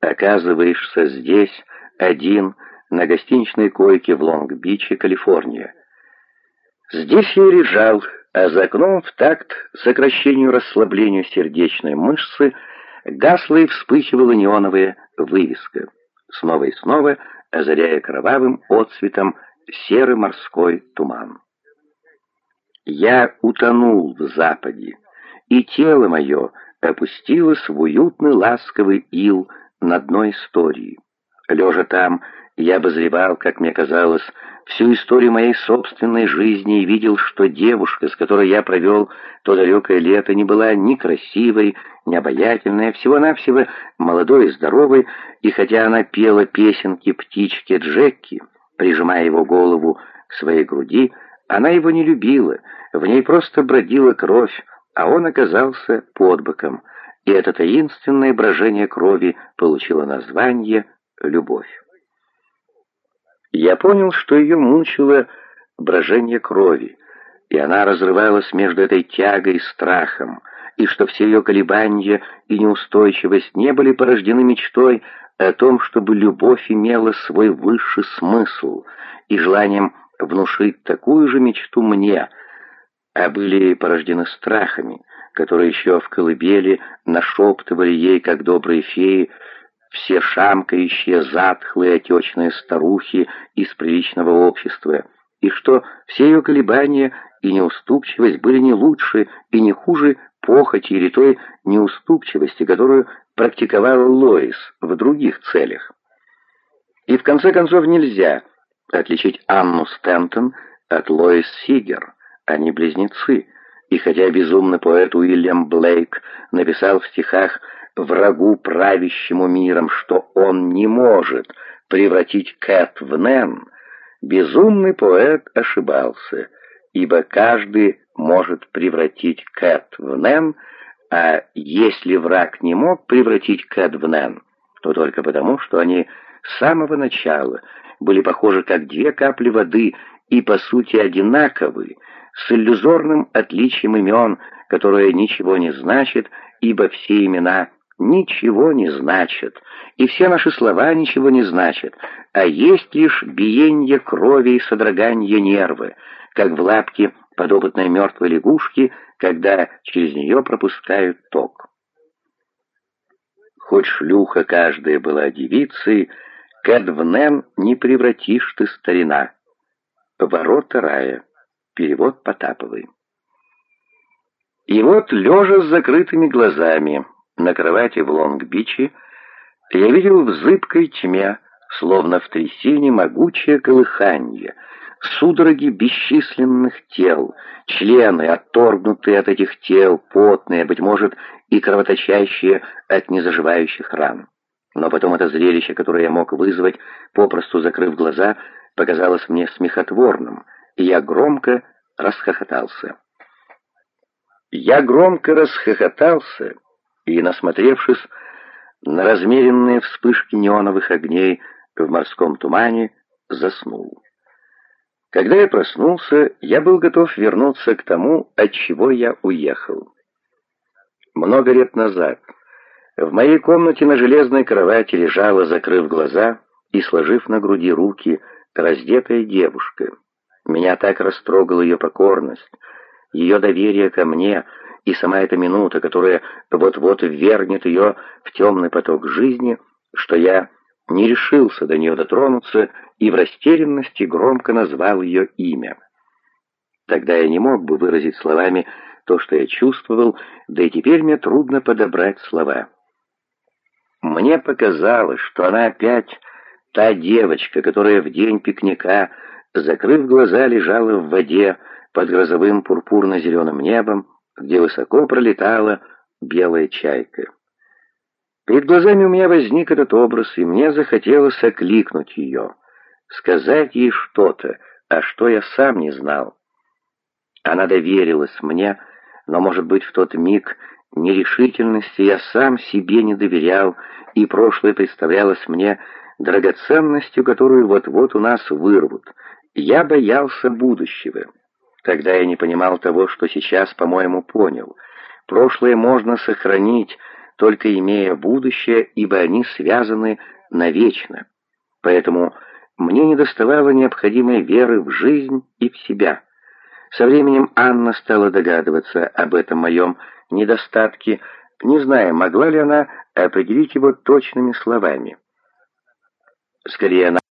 оказываешься здесь, один, на гостиничной койке в Лонг-Биче, Калифорния. Здесь я лежал, а за окном в такт сокращению расслаблению сердечной мышцы гасла и вспыхивала неоновая вывеска, снова и снова озаряя кровавым отцветом серый морской туман. Я утонул в западе, и тело мое опустилось в уютный ласковый ил на дно истории. Лежа там, я обозревал, как мне казалось, всю историю моей собственной жизни и видел, что девушка, с которой я провел то далекое лето, не была ни красивой, ни обаятельной, а всего-навсего молодой и здоровой, и хотя она пела песенки птички Джекки, прижимая его голову к своей груди, она его не любила, в ней просто бродила кровь, а он оказался под боком, и это таинственное брожение крови получило название «любовь». Я понял, что ее мучило брожение крови, и она разрывалась между этой тягой и страхом, и что все ее колебания и неустойчивость не были порождены мечтой о том, чтобы любовь имела свой высший смысл, и желанием внушить такую же мечту мне, а были порождены страхами, которые еще в колыбели нашептывали ей, как добрые феи, все шамкающие, затхлые, отечные старухи из приличного общества, и что все ее колебания и неуступчивость были не лучше и не хуже похоти или той неуступчивости, которую практиковала Лоис в других целях. И в конце концов нельзя отличить Анну Стэнтон от Лоис Сигер, они близнецы, и хотя безумный поэт Уильям Блейк написал в стихах врагу, правящему миром, что он не может превратить Кэт в Нэн, безумный поэт ошибался, ибо каждый может превратить Кэт в Нэн, а если враг не мог превратить Кэт в Нэн, то только потому, что они с самого начала были похожи как две капли воды и по сути одинаковы, с иллюзорным отличием имен, которое ничего не значит, ибо все имена ничего не значат, и все наши слова ничего не значат, а есть лишь биение крови и содрогание нервы, как в лапке подопытной мертвой лягушки, когда через нее пропускают ток. Хоть шлюха каждая была девицей, Кэдвнен не превратишь ты старина. Ворота рая. Перевод Потаповой. И вот, лежа с закрытыми глазами, на кровати в Лонг-Биче, я видел в зыбкой тьме, словно в трясине, могучее колыханье, судороги бесчисленных тел, члены, отторгнутые от этих тел, потные, быть может, и кровоточащие от незаживающих ран. Но потом это зрелище, которое я мог вызвать, попросту закрыв глаза, показалось мне смехотворным, и я громко расхохотался. Я громко расхохотался, и, насмотревшись на размеренные вспышки неоновых огней в морском тумане, заснул. Когда я проснулся, я был готов вернуться к тому, от чего я уехал. Много лет назад в моей комнате на железной кровати лежала, закрыв глаза и сложив на груди руки, раздетая девушка. Меня так растрогала ее покорность, ее доверие ко мне — и сама эта минута, которая вот-вот ввергнет ее в темный поток жизни, что я не решился до нее дотронуться и в растерянности громко назвал ее имя. Тогда я не мог бы выразить словами то, что я чувствовал, да и теперь мне трудно подобрать слова. Мне показалось, что она опять та девочка, которая в день пикника, закрыв глаза, лежала в воде под грозовым пурпурно-зеленым небом, где высоко пролетала белая чайка. Перед глазами у меня возник этот образ, и мне захотелось окликнуть ее, сказать ей что-то, а что я сам не знал. Она доверилась мне, но, может быть, в тот миг нерешительности я сам себе не доверял, и прошлое представлялось мне драгоценностью, которую вот-вот у нас вырвут. Я боялся будущего. Тогда я не понимал того, что сейчас, по-моему, понял. Прошлое можно сохранить, только имея будущее, ибо они связаны навечно. Поэтому мне недоставало необходимой веры в жизнь и в себя. Со временем Анна стала догадываться об этом моем недостатке, не зная, могла ли она определить его точными словами. Скорее, она